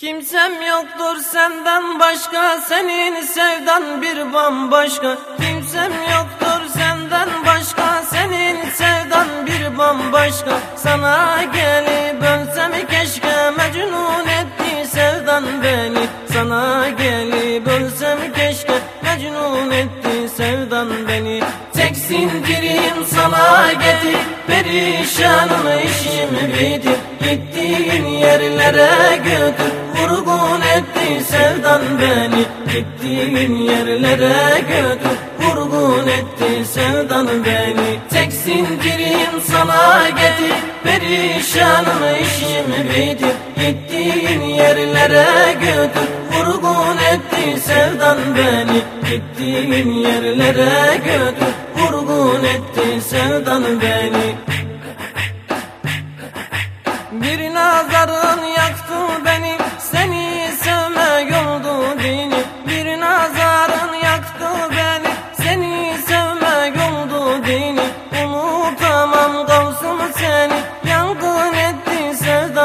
Kimsem yoktur senden başka Senin sevdan bir bambaşka. Kimsem yoktur senden başka Senin sevdan bir bambaşka. Sana gelip ölsem keşke Mecnun etti sevdan beni. Sana gelip ölsem keşke Mecnun etti sevdan beni. Tek sindirim sana getir Perişanım işim bitir. Gittiğin yerlere götür Vurgun etti sevdan beni Gittiğin yerlere götür. Vurgun etti sevdan beni Tek sindirim sana getir. Perişanım işim bitir Gittiğin yerlere götür. Vurgun etti sevdan beni Gittiğin yerlere götür. Vurgun etti sevdan beni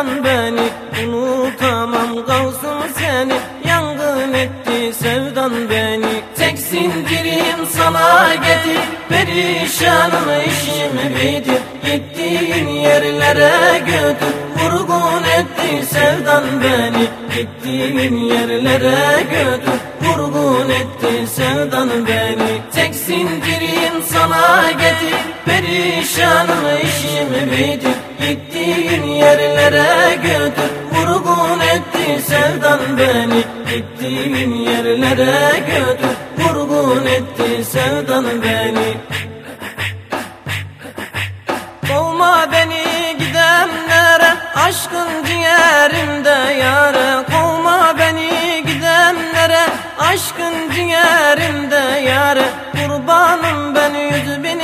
sevdan beni Unutamam kavsum seni. Yangın etti sevdan beni. Tek sindirim sana getir. Perişanım işim bitir Gittiğin yerlere götür. Vurgun etti sevdan beni. Gittiğin yerlere götür. Vurgun etti sevdan beni. Tek sindirim sana getir. Perişanım işim bitir yerlere götür Vurgun etti sevdan beni. Kovma beni gidenlere Aşkın ciğerimde yare Kovma beni gidenlere Aşkın ciğerimde yare Kurbanım ben yüz bin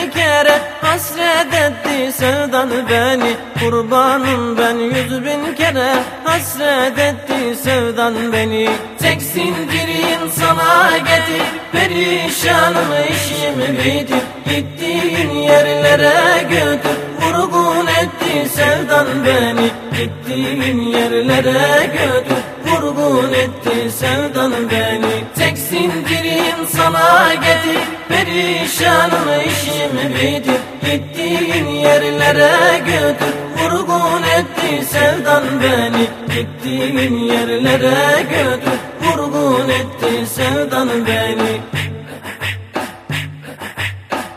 kere Hasret etti sevdan beni Kurbanım ben yüz bin kere Hasret etti sevdan beni. Tek sindirim sana getir Perişanım işim bitir Gittiğin yerlere götür Vurgun etti sevdan beni. Gittiğin yerlere götür sindirim sana getir Perişanım işim bitir. Gittiğin yerlere götür Vurgun etti sevdan beni. Gittiğin yerlere götür Vurgun etti sevdan beni.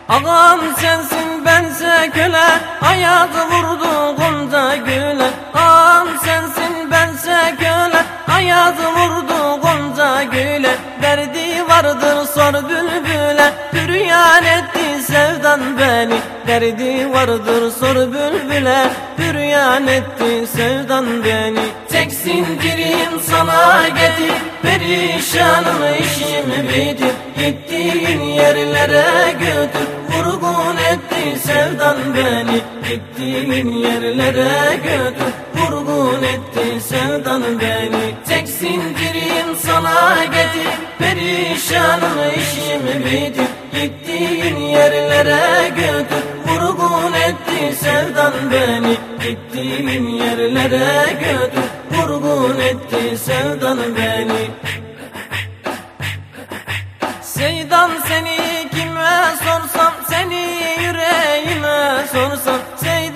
Ağam sensin bense köle Ayak vurdu Gonca güle. Ağam sensin bense köle Ayak vurdu Gonca güle Derdi vardır sor bülbüle. Püryan etti sevdan beni. Derdi vardır sor bülbüle. Püryan etti sevdan beni. Tek sindirim sana getir. Perişanım işim bitir. Gittiğin yerlere götür. Vurgun etti sevdan beni. Gittiğin yerlere götür. Vurgun etti sevdan beni. Tek sindirim Perişanım işim bitir Gittiğin yerlere götür. Vurgun etti sevdan beni Gittiğin yerlere götür. Vurgun etti sevdan beni. Seydan seni kime sorsam Seni yüreğime sorsam Seydan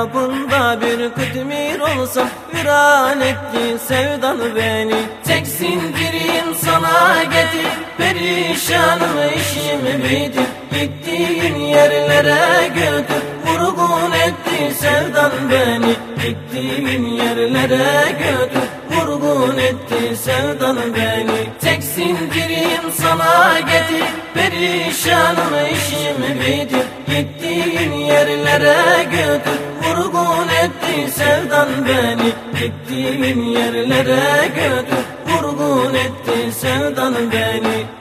Kapında bir kıtmir olsam Viran etti sevdan beni. Tek sindirim sana getir Perişanım işim bitir Gittiğin yerlere götür Vurgun etti sevdan beni. Gittiğin yerlere götür Vurgun etti sevdan beni. Tek sindirim sana getir Perişanım işim bitir Gittiğin yerlere götür etti sevdan beni Gittiğin yerlere götür. Vurgun etti sevdan beni